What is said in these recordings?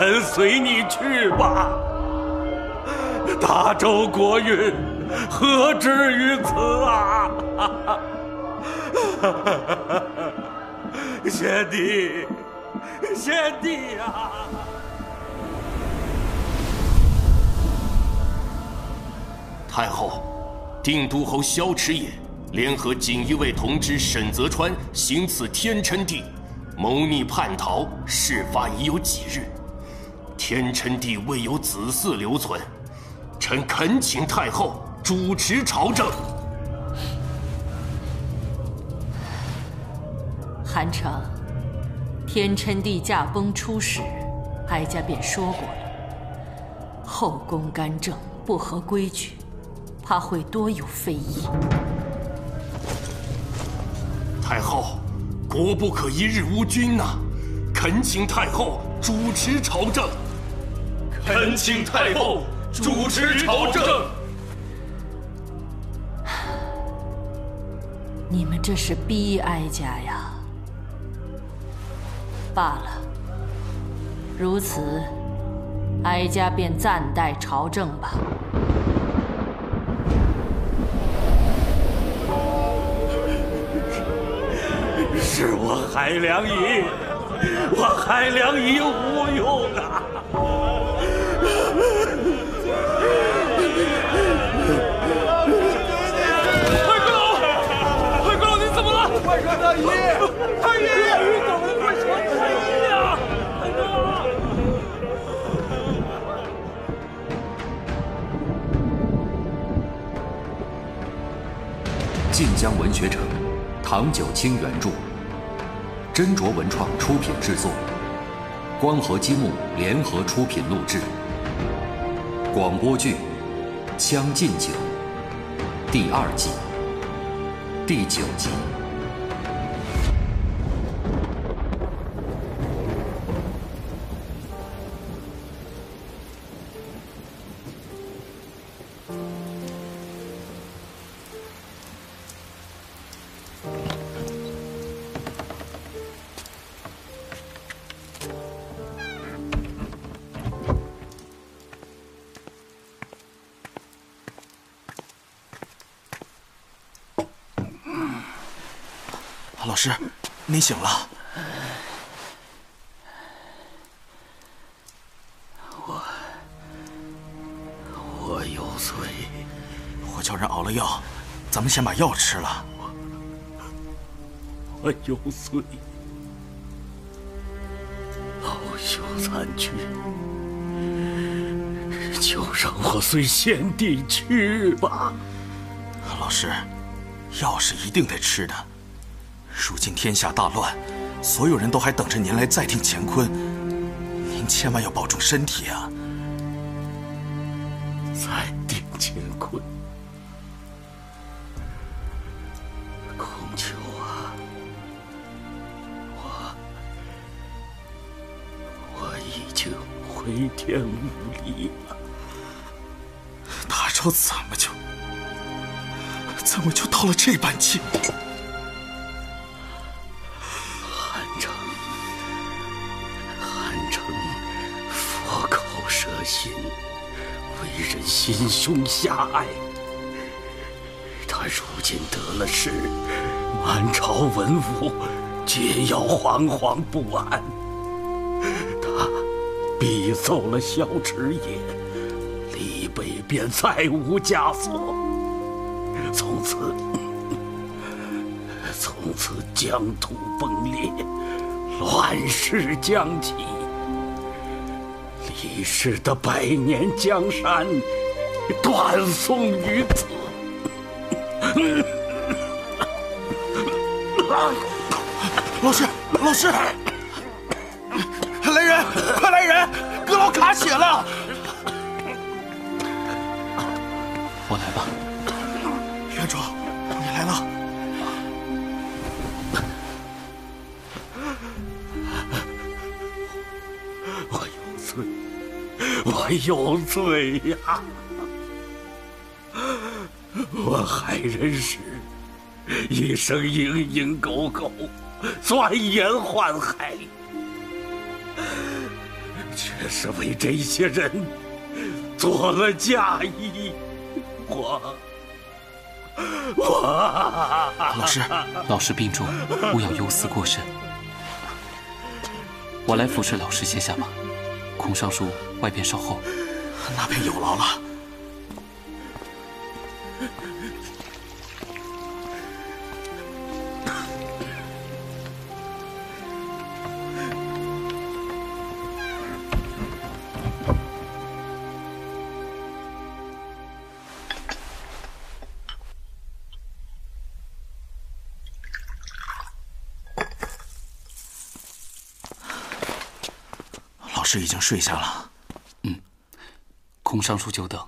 臣随你去吧。大周国运何至于此啊！先帝，先帝呀！太后，定都侯萧迟也联合锦衣卫同知沈泽川行刺天琛帝，谋逆叛逃，事发已有几日，天琛帝未有子嗣留存，臣恳请太后主持朝政。韩城，天琛帝驾崩初始，哀家便说过了，后宫干政不合规矩。怕会多有非议。太后，国不可一日无君呐！恳请太后主持朝政。恳请太后主持朝政。你们这是逼哀家呀！罢了，如此，哀家便暂代朝政吧。是我海良仪，我海良仪无用啊！了？快传太医！太医，怎么？快传太医啊！太阁老。晋江文学城。唐九卿原著，斟酌文创出品制作，光合积木联合出品录制。广播剧《将进酒》第二季第九集。老师，您醒了。我我有罪。我叫人熬了药，咱们先把药吃了。我有罪。老朽残躯，就让我随先帝去吧。老师，药是一定得吃的。如今天下大乱，所有人都还等着您来再定乾坤，您千万要保重身体啊！再定乾坤，孔丘啊，我我已经回天无力了。大周怎么就怎么就到了这般境心胸狭隘，他如今得了势，满朝文武皆要惶惶不安。他逼走了萧迟野，李北便再无枷锁。从此，从此疆土崩裂，乱世将起。李氏的百年江山断送于此。老师，老师，来人，快来人！阁老卡血了。我来吧。院主，你来了。我有罪，我有罪呀！我害人时，一生蝇营狗苟，钻研宦海，却是为这些人做了嫁衣。我，我，老师，老师病重，勿要忧思过甚。我来服侍老师歇下吧。孔尚书外边稍候。那便有劳了。老师已经睡下了。嗯，孔尚书久等。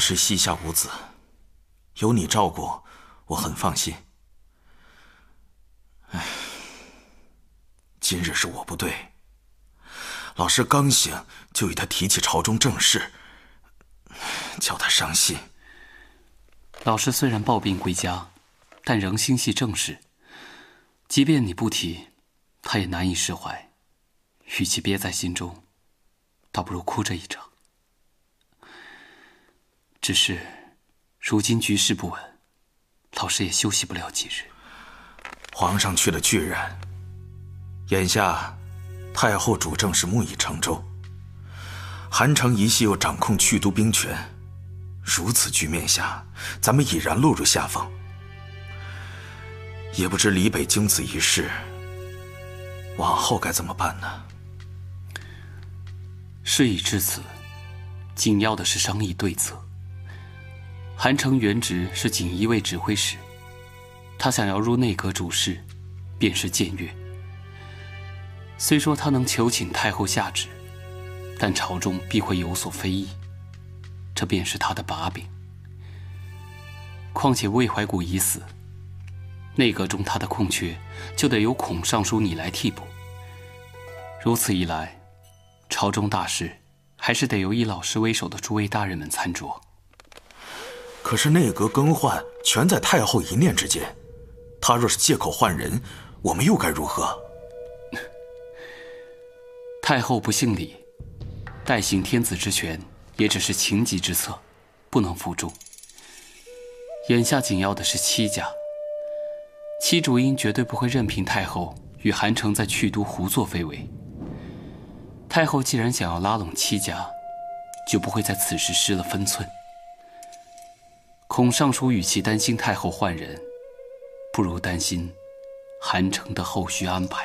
老师膝下无子，有你照顾，我很放心。唉，今日是我不对。老师刚醒就与他提起朝中政事，叫他伤心。老师虽然抱病归家，但仍心系政事。即便你不提，他也难以释怀。与其憋在心中，倒不如哭着一场。只是，如今局势不稳，老师也休息不了几日。皇上去了巨然，眼下太后主政是木已成舟，韩城一系又掌控去都兵权，如此局面下，咱们已然落入下风。也不知李北经此一事，往后该怎么办呢？事已至此，紧要的是商议对策。韩城原职是锦衣卫指挥使，他想要入内阁主事，便是僭越。虽说他能求请太后下旨，但朝中必会有所非议，这便是他的把柄。况且魏怀古已死，内阁中他的空缺就得由孔尚书你来替补。如此一来，朝中大事还是得由以老师为首的诸位大人们参酌。可是内阁更换全在太后一念之间，他若是借口换人，我们又该如何？太后不姓李，代行天子之权也只是情急之策，不能服众。眼下紧要的是戚家，戚主英绝对不会任凭太后与韩城在去都胡作非为。太后既然想要拉拢戚家，就不会在此时失了分寸。孔尚书与其担心太后换人，不如担心韩城的后续安排。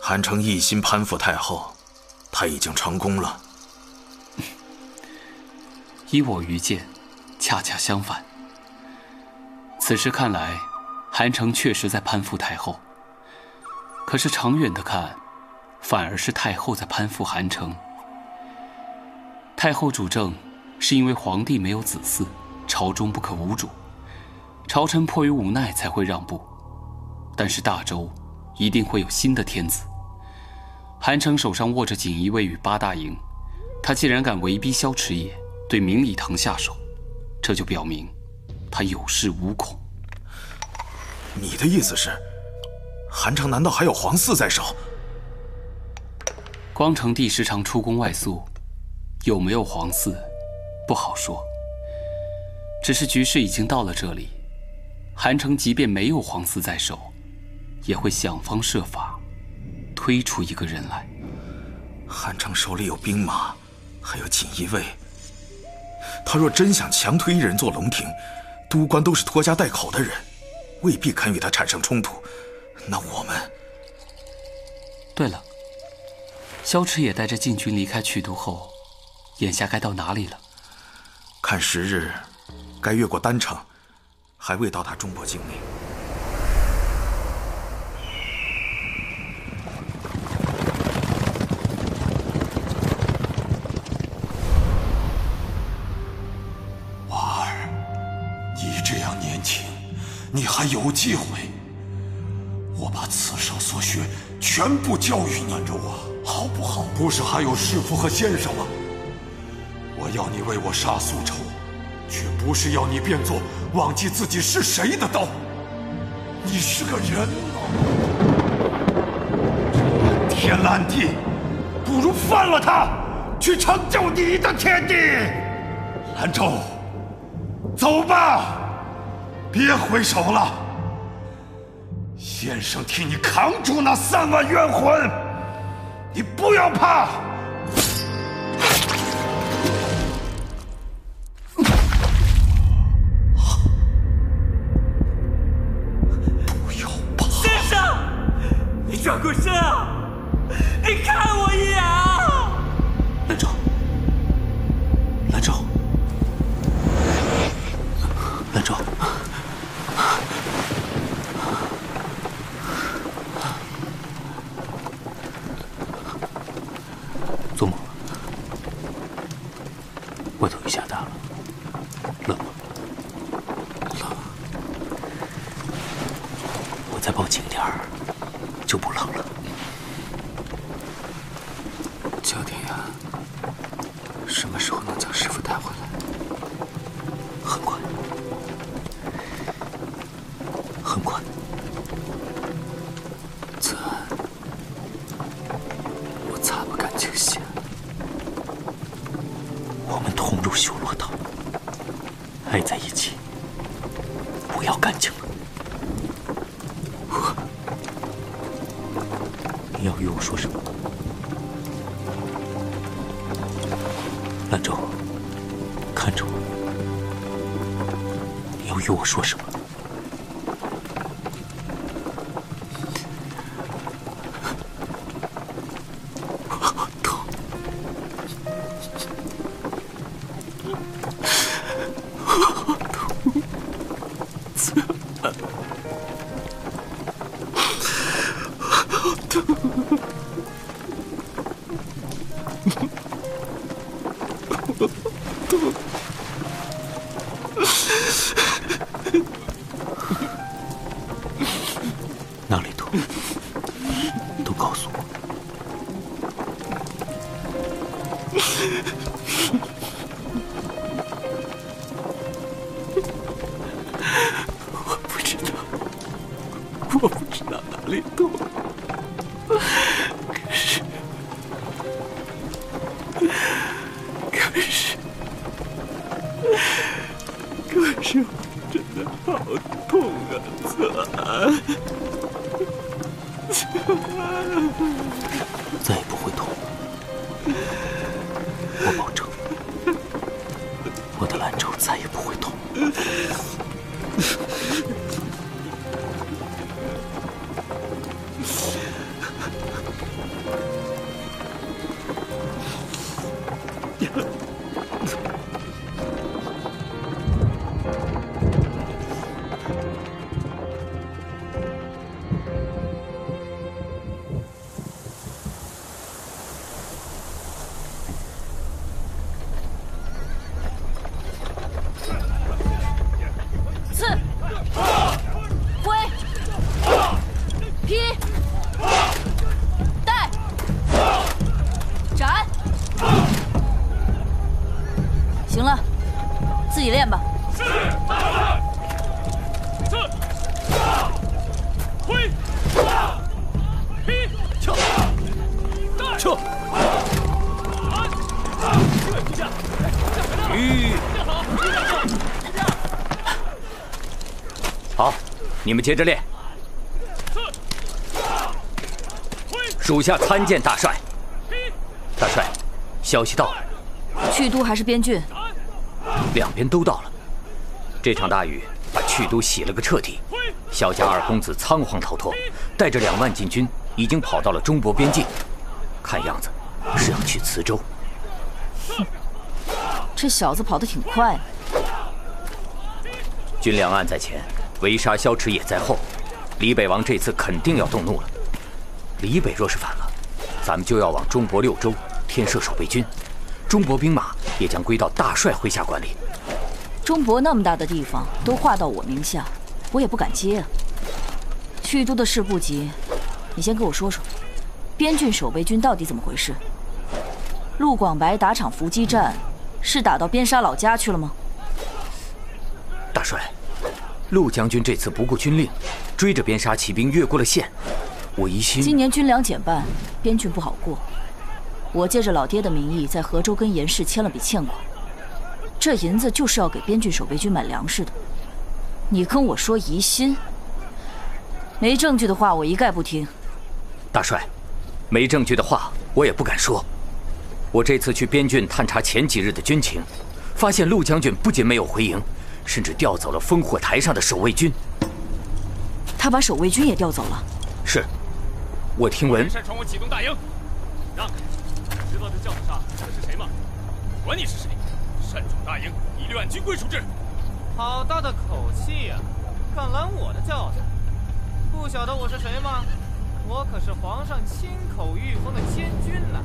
韩城一心攀附太后，他已经成功了。依我愚见，恰恰相反。此时看来，韩城确实在攀附太后。可是长远的看，反而是太后在攀附韩城。太后主政，是因为皇帝没有子嗣，朝中不可无主，朝臣迫于无奈才会让步。但是大周，一定会有新的天子。韩城手上握着锦衣卫与八大营，他既然敢围逼萧池野，对明礼堂下手，这就表明他有恃无恐。你的意思是，韩城难道还有皇嗣在手？光成帝时常出宫外宿，有没有皇嗣，不好说。只是局势已经到了这里，韩城即便没有皇嗣在手，也会想方设法。推出一个人来。韩城手里有兵马，还有锦衣卫。他若真想强推一人做龙庭，都官都是拖家带口的人，未必肯与他产生冲突。那我们……对了，萧池也带着禁军离开曲都后，眼下该到哪里了？看时日，该越过丹城，还未到达中国境内。你这样年轻，你还有机会，我把此生所学全部教育你，着我好不好？不是还有师傅和先生吗？我要你为我杀宿仇，却不是要你变作忘记自己是谁的刀。你是个人吗！这天烂地，不如放了他，去成就你的天地。兰州，走吧，别回首了。先生替你扛住那三万冤魂，你不要怕。我们同入修罗道，爱在一起，不要干净了。你要与我说什么，兰州？看着我，你要与我说什么？我保证，我的兰州再也不会痛。你们接着练。属下参见大帅。大帅，消息到了。去都还是边郡？两边都到了。这场大雨把去都洗了个彻底。萧家二公子仓皇逃脱，带着两万禁军已经跑到了中国边境，看样子是要去磁州。哼，这小子跑得挺快。军粮案在前。围杀萧迟也在后，李北王这次肯定要动怒了。李北若是反了，咱们就要往中国六州添设守备军，中国兵马也将归到大帅麾下管理。中国那么大的地方都划到我名下，我也不敢接啊。去都的事不急，你先跟我说说，边郡守备军到底怎么回事？陆广白打场伏击战，是打到边沙老家去了吗？大帅，陆将军这次不顾军令，追着边沙骑兵越过了线，我疑心今年军粮减半，边郡不好过。我借着老爹的名义，在河州跟严氏签了笔欠款，这银子就是要给边郡守备军买粮食的。你跟我说疑心，没证据的话，我一概不听。大帅，没证据的话，我也不敢说。我这次去边郡探查前几日的军情，发现陆将军不仅没有回营，甚至调走了烽火台上的守卫军。他把守卫军也调走了。是，我听闻。擅闯我启东大营，让开！知道这轿子上坐的是谁吗？管你是谁，擅闯大营，一律按军规处置。好大的口气呀！敢拦我的轿子？不晓得我是谁吗？我可是皇上亲口御封的监军呢！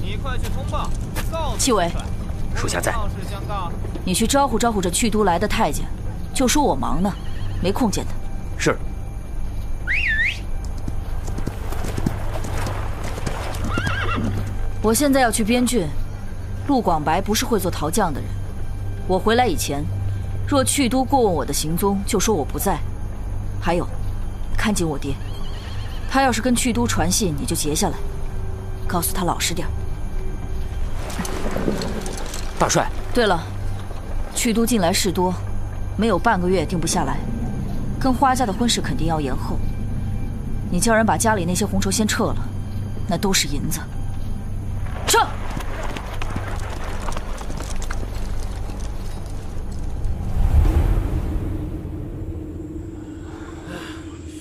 你快去通报，告诉戚委，属下在。你去招呼招呼这去都来的太监，就说我忙呢，没空见他。是。我现在要去边郡，陆广白不是会做陶匠的人。我回来以前，若去都过问我的行踪，就说我不在。还有，看紧我爹，他要是跟去都传信，你就截下来，告诉他老实点。大帅。对了，去都近来事多，没有半个月定不下来，跟花家的婚事肯定要延后。你叫人把家里那些红绸先撤了，那都是银子。撤！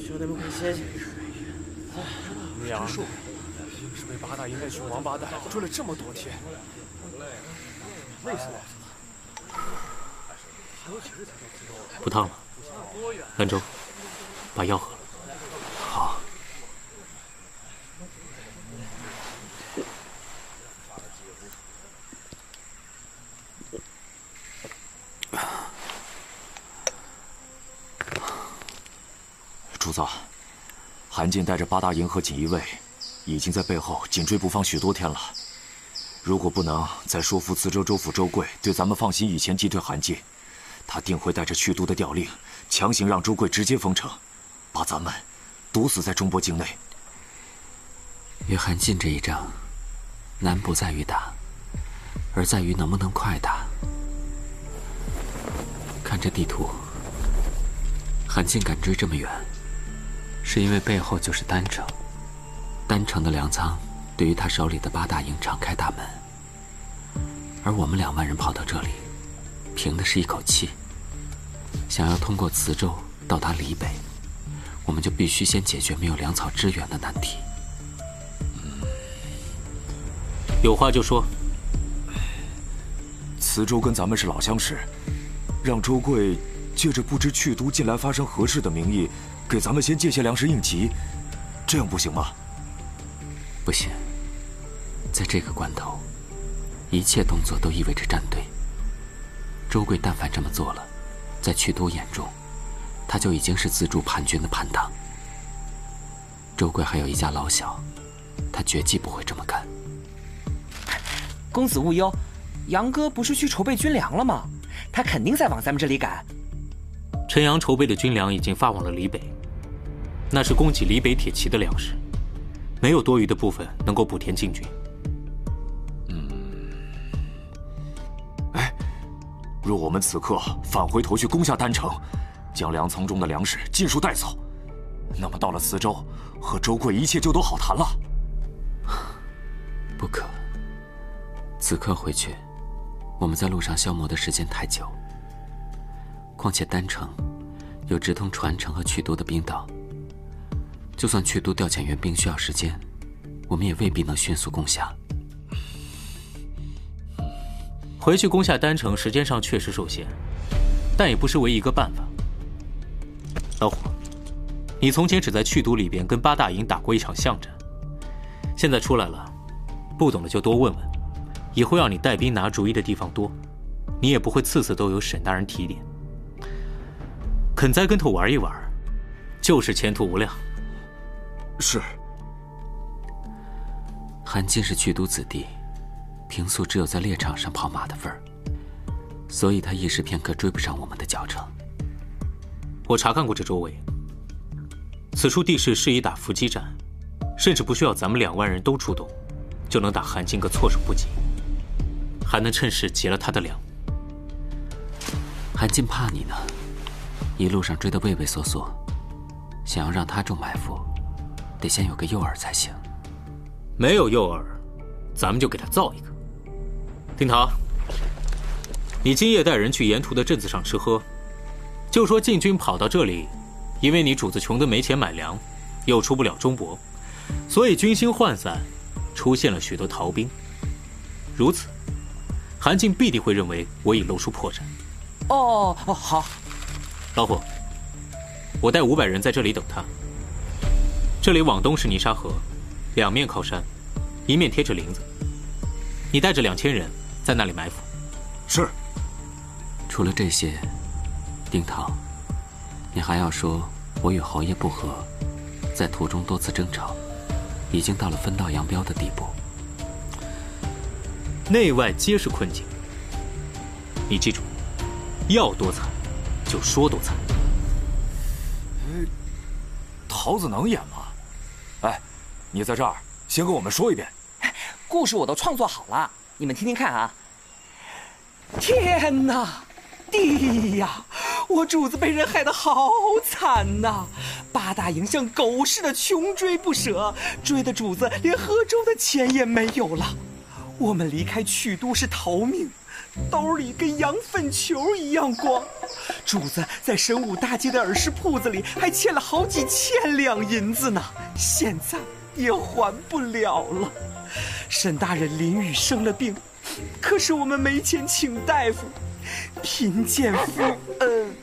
兄弟们，快歇歇。娘，是被八大营那群王八蛋追了这么多天，累死我了。不烫了，兰州，把药喝了。好。主子，韩进带着八大营和锦衣卫，已经在背后紧追不放许多天了。如果不能再说服磁州州府周贵对咱们放心，以前击退韩进，他定会带着去都的调令，强行让周贵直接封城，把咱们堵死在中波境内。与韩进这一仗，难不在于打，而在于能不能快打。看这地图，韩进敢追这么远。是因为背后就是丹城，丹城的粮仓对于他手里的八大营敞开大门，而我们两万人跑到这里，凭的是一口气。想要通过磁州到达黎北，我们就必须先解决没有粮草支援的难题。有话就说。磁州跟咱们是老相识，让周贵借着不知去都近来发生何事的名义。给咱们先借些粮食应急，这样不行吗？不行，在这个关头，一切动作都意味着站队。周贵但凡这么做了，在去都眼中，他就已经是自助叛军的叛党。周贵还有一家老小，他绝技不会这么干。公子勿忧，杨哥不是去筹备军粮了吗？他肯定在往咱们这里赶。陈阳筹备的军粮已经发往了黎北。那是供给黎北铁骑的粮食，没有多余的部分能够补填禁军。若我们此刻返回头去攻下丹城，将粮仓中的粮食尽数带走，那么到了磁州，和周贵一切就都好谈了。不可，此刻回去，我们在路上消磨的时间太久。况且丹城有直通传承和曲都的兵道。就算去都调遣援兵需要时间，我们也未必能迅速攻下。回去攻下丹城，时间上确实受限，但也不失为一一个办法。老虎，你从前只在去都里边跟八大营打过一场巷战，现在出来了，不懂的就多问问，以后要你带兵拿主意的地方多，你也不会次次都有沈大人提点。肯栽跟头玩一玩，就是前途无量。是。韩进是去都子弟，平素只有在猎场上跑马的份儿。所以他一时片刻追不上我们的脚程。我查看过这周围，此处地势适宜打伏击战，甚至不需要咱们两万人都出动，就能打韩进个措手不及，还能趁势劫了他的粮。韩进怕你呢，一路上追得畏畏缩缩，想要让他中埋伏，得先有个诱饵才行。没有诱饵，咱们就给他造一个。丁桃，你今夜带人去沿途的镇子上吃喝。就说晋军跑到这里，因为你主子穷得没钱买粮，又出不了中国，所以军心涣散，出现了许多逃兵。如此，韩进必定会认为我已露出破绽。哦哦，好。老虎，我带五百人在这里等他。这里往东是泥沙河，两面靠山，一面贴着林子。你带着两千人在那里埋伏。是。除了这些。丁桃，你还要说我与侯爷不和，在途中多次争吵，已经到了分道扬镳的地步。内外皆是困境，你记住，要多惨，就说多惨。桃子能演吗？哎，你在这儿先跟我们说一遍。故事我都创作好了，你们听听看啊。天哪！地呀，我主子被人害得好惨呐！八大营像狗似的穷追不舍，追的主子连喝粥的钱也没有了。我们离开曲都是逃命，兜里跟羊粪球一样光。主子在神武大街的耳饰铺子里还欠了好几千两银子呢，现在也还不了了。沈大人林雨生了病，可是我们没钱请大夫。贫贱夫，嗯，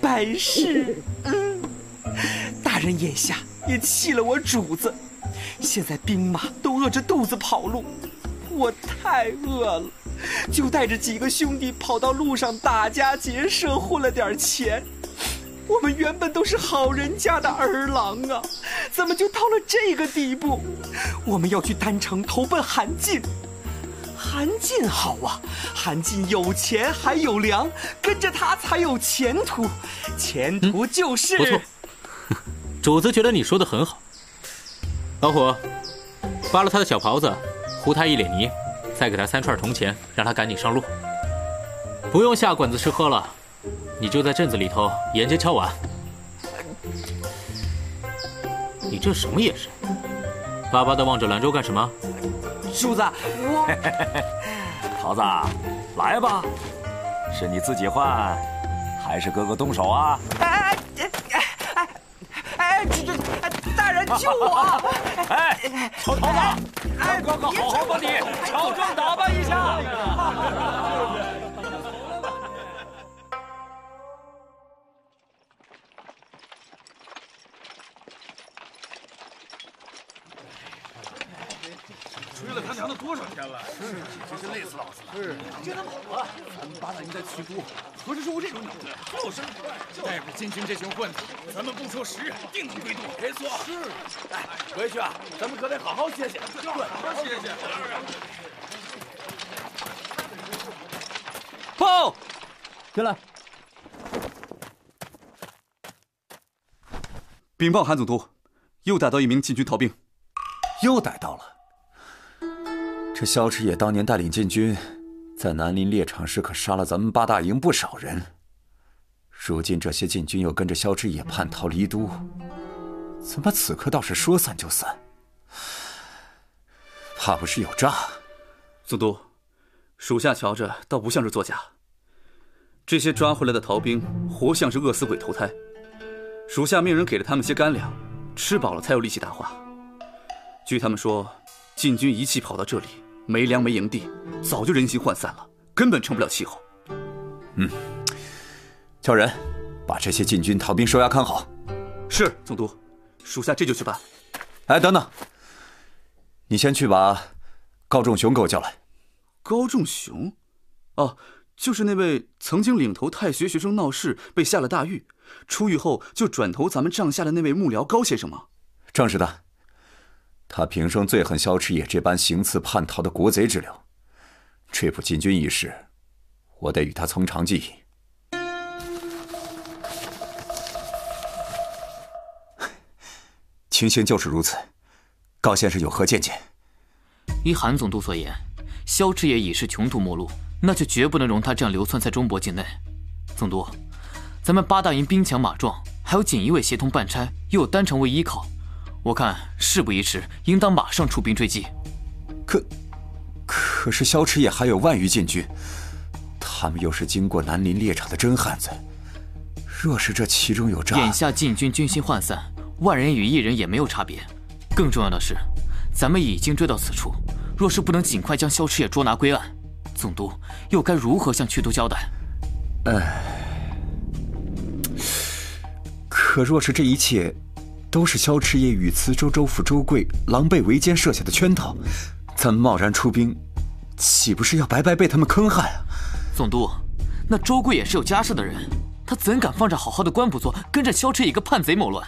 百事，嗯，大人眼下也弃了我主子，现在兵马都饿着肚子跑路，我太饿了，就带着几个兄弟跑到路上打家劫舍混了点钱。我们原本都是好人家的儿郎啊，怎么就到了这个地步？我们要去丹城投奔韩进。韩进好啊，韩进有钱还有粮，跟着他才有前途，前途就是。不错，主子觉得你说的很好。老虎，扒了他的小袍子，糊他一脸泥，再给他三串铜钱，让他赶紧上路。不用下馆子吃喝了，你就在镇子里头沿街敲碗。你这什么眼神？巴巴的望着兰州干什么？主子，我 桃子，来吧，是你自己换，还是哥哥动手啊？哎哎哎哎哎！这这，大人救我！哎，小桃子，让哥哥好好把你乔装打扮一下。了他娘的多少天了？是，真是累死老子了。是，见他跑了。咱们八大营在曲都，何时收这种鸟子？就是，带着金军这群混子，咱们不出十日，定能归都。没错。是。哎，回去啊，咱们可得好好歇歇。对，好好歇歇。报，进来。禀报韩总督，又逮到一名禁军逃兵。又逮到了。这萧池野当年带领禁军，在南林猎场时可杀了咱们八大营不少人。如今这些禁军又跟着萧池野叛逃离都，怎么此刻倒是说散就散？怕不是有诈？总督，属下瞧着倒不像是作假。这些抓回来的逃兵，活像是饿死鬼投胎。属下命人给了他们些干粮，吃饱了才有力气答话。据他们说，禁军一气跑到这里。没粮没营地，早就人心涣散了，根本成不了气候。嗯，叫人把这些禁军逃兵收押看好。是总督，属下这就去办。哎，等等，你先去把高仲雄给我叫来。高仲雄，哦，就是那位曾经领头太学学生闹事被下了大狱，出狱后就转投咱们帐下的那位幕僚高先生吗？正是的。他平生最恨萧池野这般行刺叛逃的国贼之流，追捕禁军一事，我得与他从长计议。情形就是如此，高先生有何见解？依韩总督所言，萧池野已是穷途末路，那就绝不能容他这样流窜在中国境内。总督，咱们八大营兵强马壮，还有锦衣卫协同办差，又有丹城卫依靠，我看事不宜迟，应当马上出兵追击。可，可是萧池野还有万余禁军，他们又是经过南林猎场的真汉子，若是这其中有诈，眼下禁军军心涣散，万人与一人也没有差别。更重要的是，咱们已经追到此处，若是不能尽快将萧池野捉拿归案，总督又该如何向去都交代？唉，可若是这一切都是萧池野与磁州州府周贵狼狈为奸设下的圈套，咱们贸然出兵，岂不是要白白被他们坑害啊？总督，那周贵也是有家室的人，他怎敢放着好好的官不做，跟着萧池一个叛贼谋乱？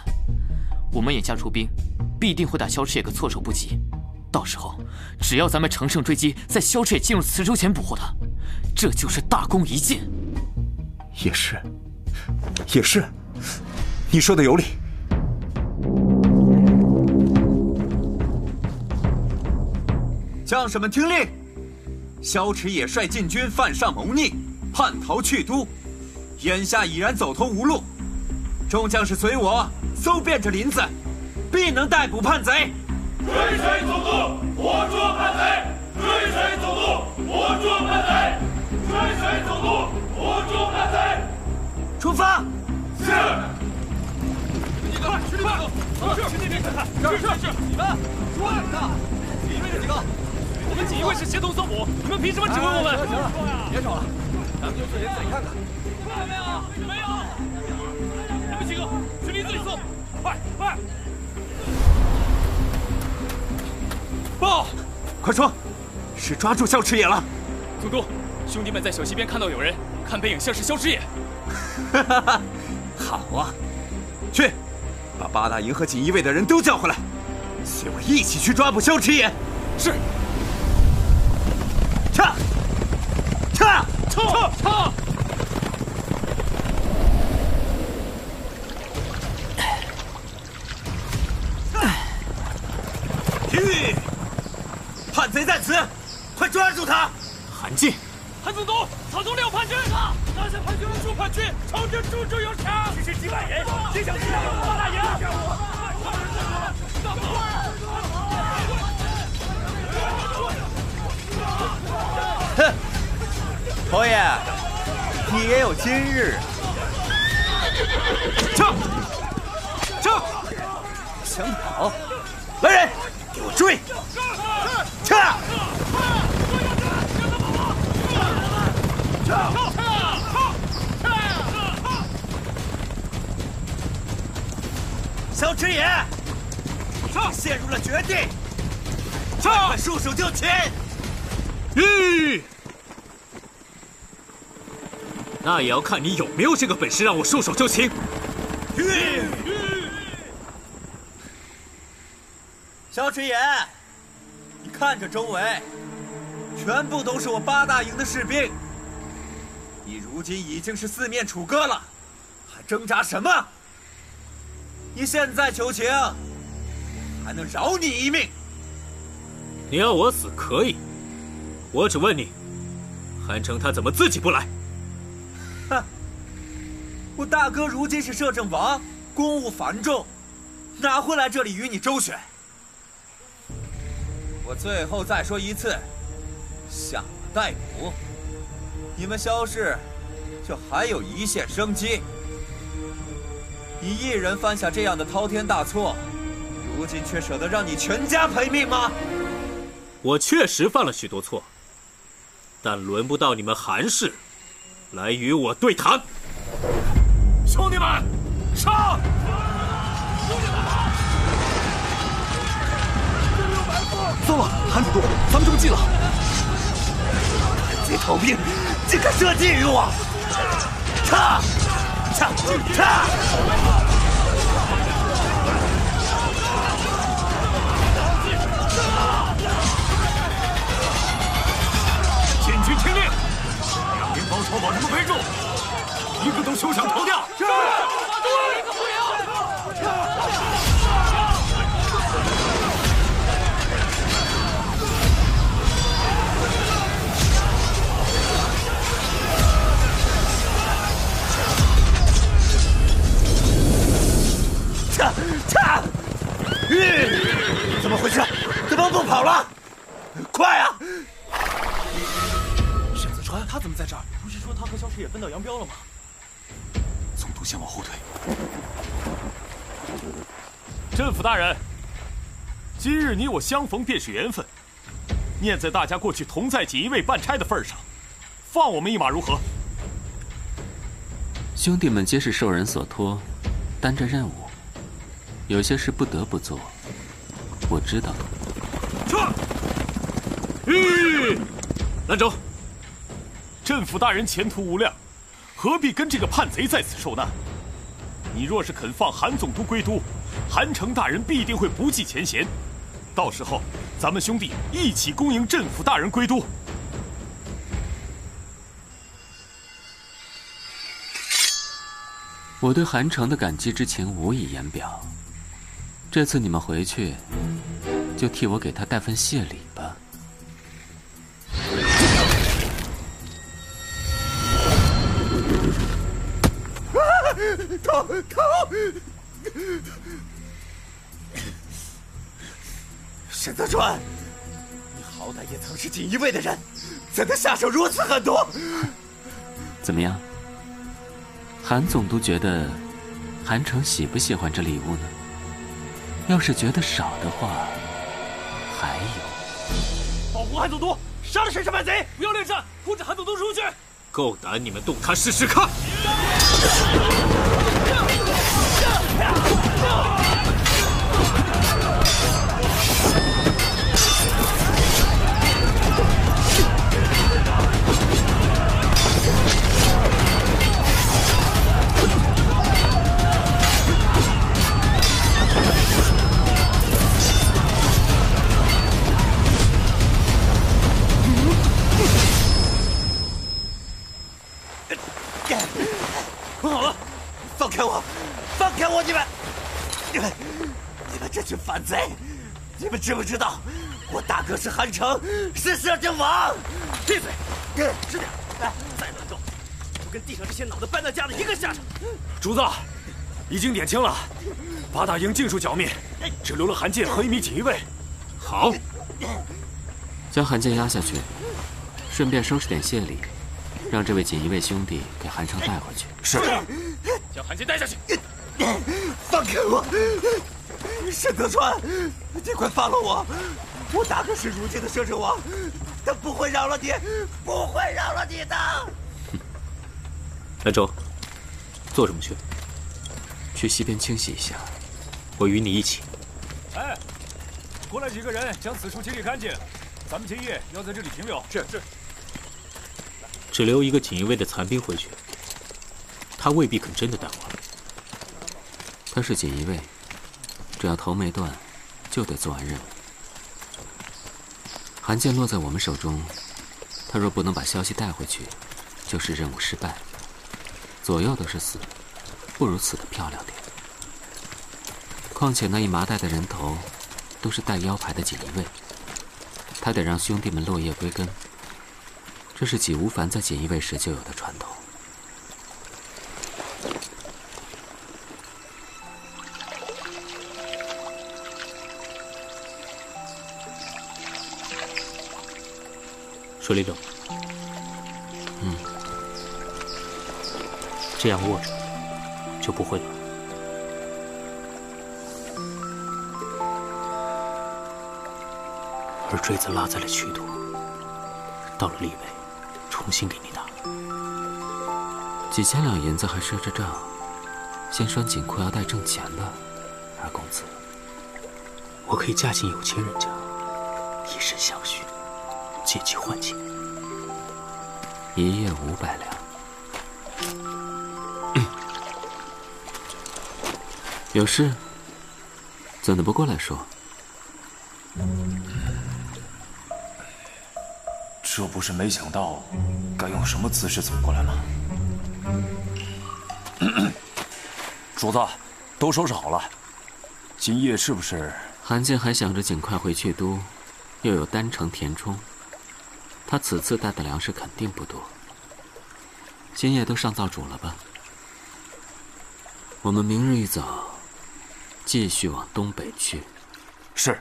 我们眼下出兵，必定会打萧池野个措手不及。到时候，只要咱们乘胜追击，在萧池野进入磁州前捕获他，这就是大功一件。也是，也是，你说的有理。将士们听令！萧池野率禁军犯上谋逆，叛逃去都，眼下已然走投无路。众将士随我搜遍这林子，必能逮捕叛贼。追随总督，活捉叛贼！追随总督，活捉叛贼！追随总督，活捉叛贼！出发！是。几个，去那边走，去那边看看。是是是，你们，出来的，里面的几个。我们锦衣卫是协同搜捕，你们凭什么指挥我们？行了，别吵了，咱们就自己自己看看。看到没有？没有。你们几个。去林子里搜，快快！报，快说，是抓住萧驰野了。总督，兄弟们在小溪边看到有人，看背影像是萧驰野。哈哈哈，好啊，去，把八大营和锦衣卫的人都叫回来，随我一起去抓捕萧驰野。是。撤！撤！撤！撤！体育，叛贼在此，快抓住他！韩进，潘总督，草丛里有叛军！拿下叛军，助叛军，朝廷诛之有常。区区几万人，谁想欺负八大营？哼，侯爷，你也有今日。撤！撤！想跑？来人，给我追！撤！萧池野，陷入了绝地，快束手就擒！吁！那也要看你有没有这个本事，让我束手就擒。吁！萧池野，你看着周围，全部都是我八大营的士兵。你如今已经是四面楚歌了，还挣扎什么？你现在求情，还能饶你一命。你要我死可以，我只问你，韩城他怎么自己不来？哼！我大哥如今是摄政王，公务繁重，哪会来这里与你周旋？我最后再说一次，下马逮捕，你们萧氏就还有一线生机。你一人犯下这样的滔天大错，如今却舍得让你全家赔命吗？我确实犯了许多错，但轮不到你们韩氏来与我对谈。兄弟们，上！糟了，韩总督，咱们中计了！叛贼逃兵，竟敢设计于我！撤！撤！撤！禁军听令，两名包抄把他们围住，一个都休想逃掉！是。撤撤！吁！怎么回事？怎么不跑了？快啊！沈子川，他怎么在这儿？不是说他和萧池野分道扬镳了吗？总督先往后退。镇抚大人，今日你我相逢便是缘分，念在大家过去同在锦衣卫办差的份上，放我们一马如何？兄弟们皆是受人所托，担着任务，有些事不得不做，我知道。撤！吁！兰州，镇抚大人前途无量，何必跟这个叛贼在此受难？你若是肯放韩总督归都，韩城大人必定会不计前嫌，到时候咱们兄弟一起恭迎镇抚大人归都。我对韩城的感激之情无以言表。这次你们回去，就替我给他带份谢礼吧。逃逃！沈泽川，你好歹也曾是锦衣卫的人，怎能下手如此狠毒？怎么样？韩总督觉得韩城喜不喜欢这礼物呢？要是觉得少的话，还有。保护韩总督，杀了沈氏叛贼！不要恋战，护着韩总督出去。够胆，你们动他试试看！我！放开我！你们，你们，你们这群反贼！你们知不知道，我大哥是韩城，是摄政王！闭嘴！吃点，来，再乱动，就跟地上这些脑袋搬到家的一个下场。主子，已经点清了，八大营尽数剿灭，只留了韩建和一名锦衣卫。好，将韩建押下去，顺便收拾点谢礼。让这位锦衣卫兄弟给韩城带回去。是。将韩建带下去。放开我！沈德川，你快放了我！我大哥是如今的摄政王，他不会饶了你，不会饶了你的。兰州，做什么去？去西边清洗一下。我与你一起。哎，过来几个人，将此处清理干净。咱们今夜要在这里停留。是是。只留一个锦衣卫的残兵回去，他未必肯真的带回来。他是锦衣卫，只要头没断，就得做完任务。韩剑落在我们手中，他若不能把消息带回去，就是任务失败。左右都是死，不如死得漂亮点。况且那一麻袋的人头，都是带腰牌的锦衣卫，他得让兄弟们落叶归根。这是纪无凡在锦衣卫时就有的传统。水里冷。嗯，这样握着就不会冷。而锥子落在了曲度，到了立北。重新给你打，几千两银子还赊着账，先拴紧裤腰带挣钱吧，二公子。我可以嫁进有钱人家，借机换钱。一夜五百两，有事怎的不过来说？这不不是没想到该用什么姿势走过来吗？主子，都收拾好了。今夜是不是？韩建还想着尽快回去都，又有丹城填充，他此次带的粮食肯定不多。今夜都上灶煮了吧。我们明日一早继续往东北去。是。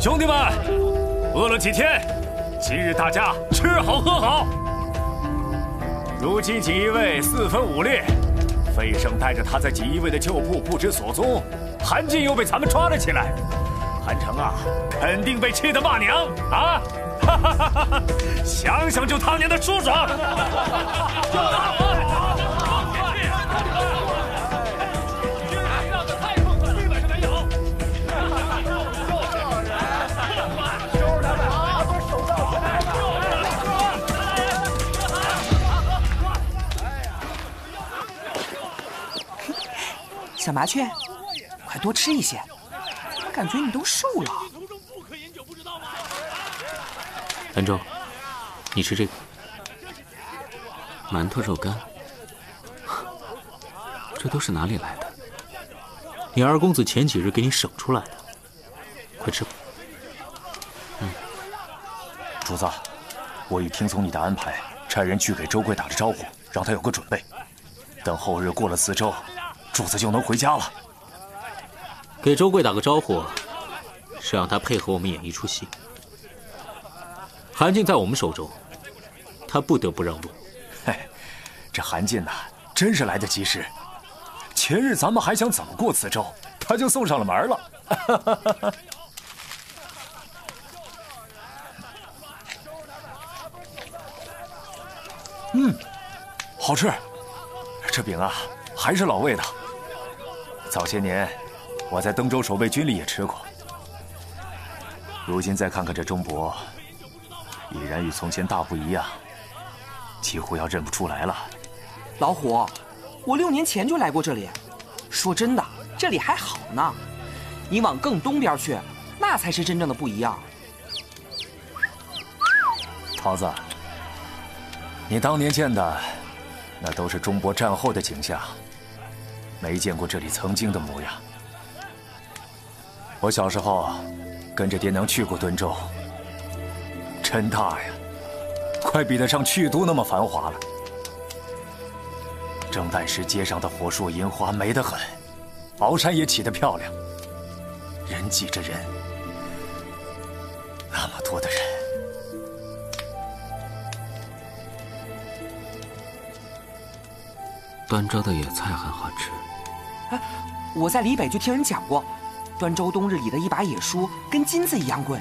兄弟们，饿了几天，今日大家吃好喝好。如今锦衣卫四分五裂，费胜带着他在锦衣卫的旧部不知所踪，韩进又被咱们抓了起来，韩城啊，肯定被气得骂娘啊！哈哈哈哈想想就他娘的舒爽。小麻雀，快多吃一些，怎么感觉你都瘦了？兰州，你吃这个馒头肉干，这都是哪里来的？你二公子前几日给你省出来的，快吃吧。嗯，主子，我已听从你的安排，差人去给周贵打了招呼，让他有个准备。等后日过了四周。主子就能回家了。给周贵打个招呼，是让他配合我们演一出戏。韩进在我们手中，他不得不让路。嘿，这韩进呐，真是来得及时。前日咱们还想怎么过此州，他就送上了门了。嗯，好吃。这饼啊，还是老味道。早些年，我在登州守备军里也吃过。如今再看看这钟伯，已然与从前大不一样，几乎要认不出来了。老虎，我六年前就来过这里，说真的，这里还好呢。你往更东边去，那才是真正的不一样。桃子，你当年见的，那都是中博战后的景象。没见过这里曾经的模样。我小时候跟着爹娘去过敦州，真大呀，快比得上去都那么繁华了。正旦时街上的火树银花美得很，鳌山也起得漂亮，人挤着人，那么多的人。端州的野菜很好吃。哎，我在李北就听人讲过，端州冬日里的一把野蔬跟金子一样贵。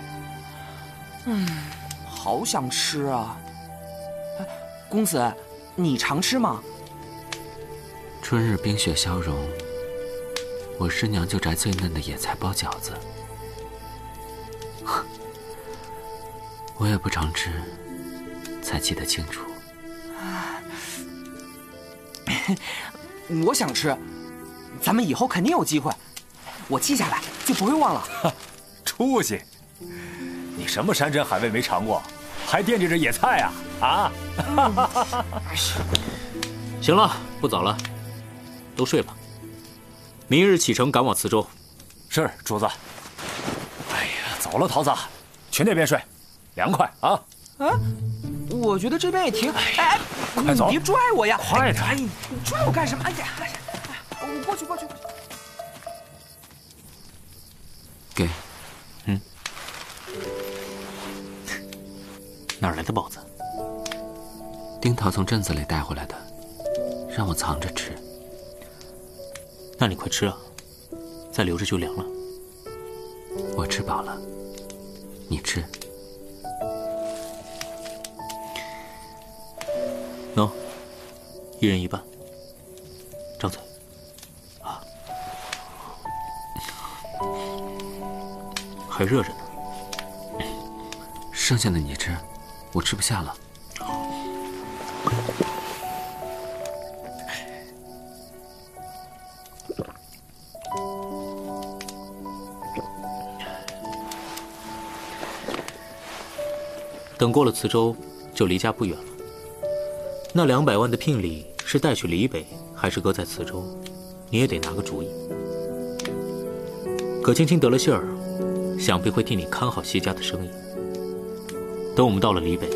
嗯，好想吃啊！公子，你常吃吗？春日冰雪消融，我师娘就摘最嫩的野菜包饺子。我也不常吃，才记得清楚。我想吃。咱们以后肯定有机会，我记下来就不会忘了。出息！你什么山珍海味没尝过，还惦记着野菜啊？啊！行了，不早了，都睡吧。明日启程赶往磁州。是主子。哎呀，走了，桃子，去那边睡，凉快啊！啊，我觉得这边也挺……哎，快走！你别拽我呀！快点！哎，你拽我干什么？哎呀！我过去，过去，过去。给，嗯，哪来的包子？丁桃从镇子里带回来的，让我藏着吃。那你快吃啊，再留着就凉了。我吃饱了，你吃。喏，一人一半，张嘴。还热着呢。剩下的你吃我吃不下了。等过了磁州就离家不远了。那两百万的聘礼是带去离北还是搁在磁州你也得拿个主意。葛青青得了信儿想必会替你看好谢家的生意。等我们到了黎北，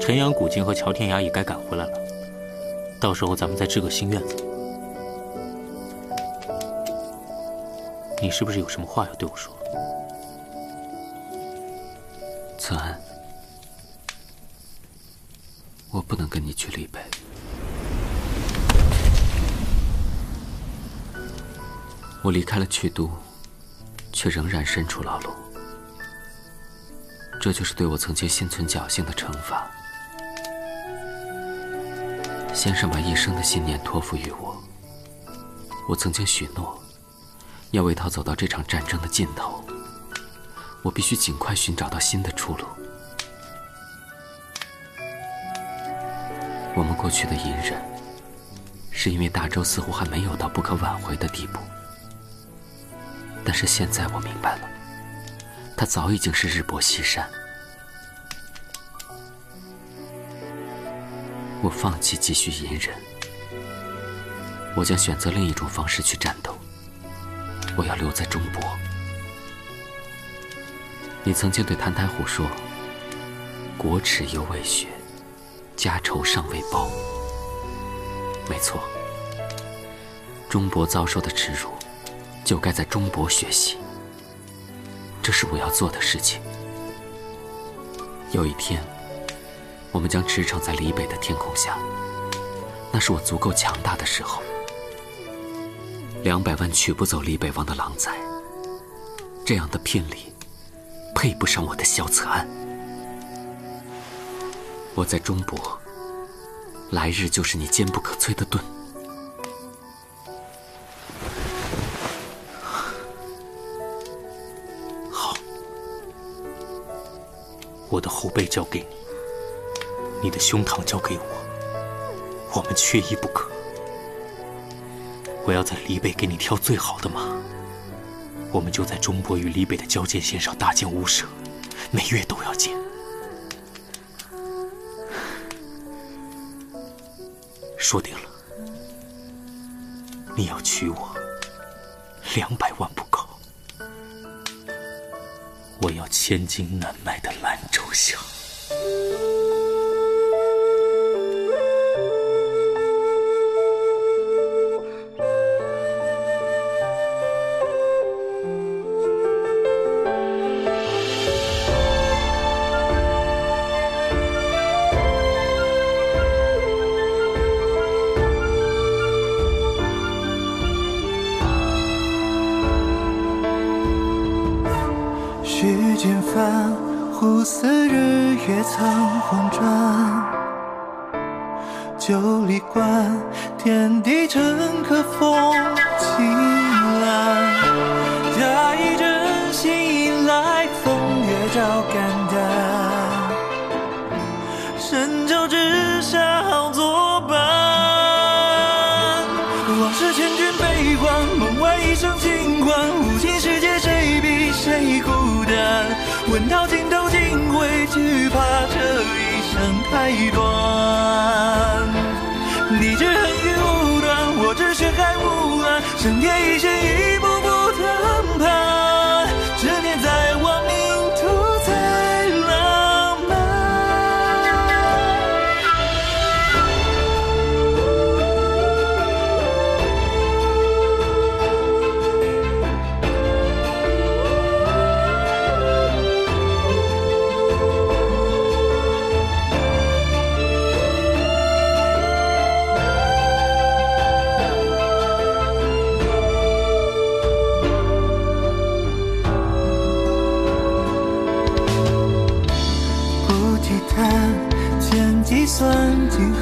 陈阳、古今和乔天涯也该赶回来了，到时候咱们再置个新院子。你是不是有什么话要对我说？策安，我不能跟你去黎北。我离开了曲都，却仍然身处牢笼。这就是对我曾经心存侥幸的惩罚。先生把一生的信念托付于我，我曾经许诺，要为他走到这场战争的尽头。我必须尽快寻找到新的出路。我们过去的隐忍，是因为大周似乎还没有到不可挽回的地步。但是现在我明白了，他早已经是日薄西山。我放弃继续隐忍，我将选择另一种方式去战斗。我要留在中国。你曾经对谭台虎说：“国耻犹未雪，家仇尚未报。”没错，中国遭受的耻辱，就该在中博学习。这是我要做的事情。有一天，我们将驰骋在离北的天空下，那是我足够强大的时候。两百万娶不走黎北王的狼崽，这样的聘礼。配不上我的萧策安。我在中博，来日就是你坚不可摧的盾。我的后背交给你，你的胸膛交给我，我们缺一不可。我要在黎北给你挑最好的马。我们就在中博与黎北的交界线上搭建屋舍，每月都要建。说定了，你要娶我，两百万不够，我要千金难买的兰州香。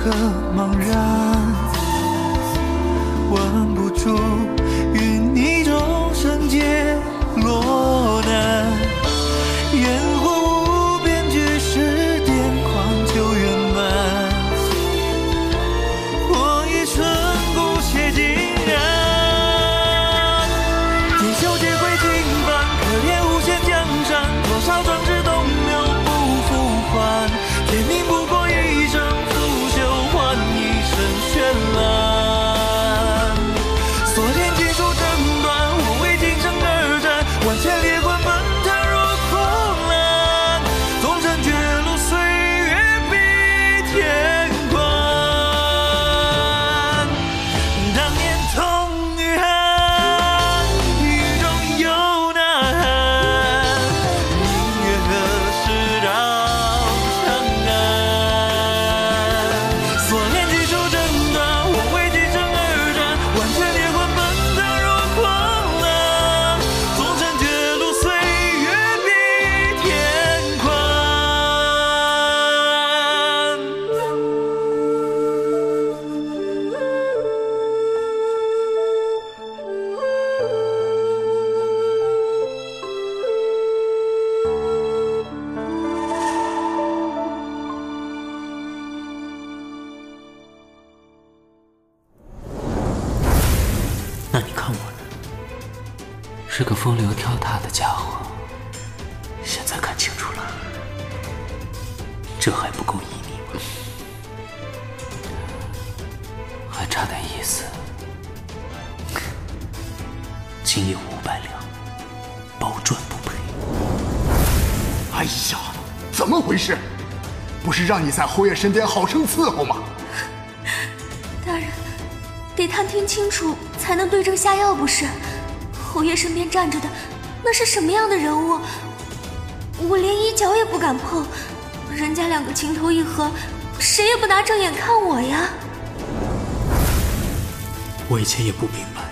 和茫然。问不出是个风流跳踏的家伙。现在看清楚了，这还不够旖旎吗？还差点意思。今夜五百两，包赚不赔。哎呀，怎么回事？不是让你在侯爷身边好生伺候吗？大人，得探听清楚才能对症下药，不是？侯爷身边站着的，那是什么样的人物？我连衣角也不敢碰，人家两个情投意合，谁也不拿正眼看我呀！我以前也不明白，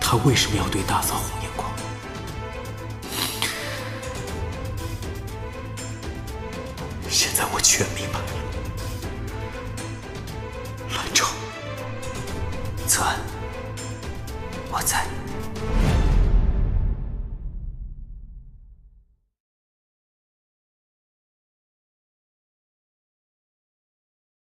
他为什么要对大嫂